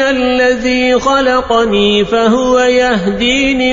الذي خلقني فهو يهديني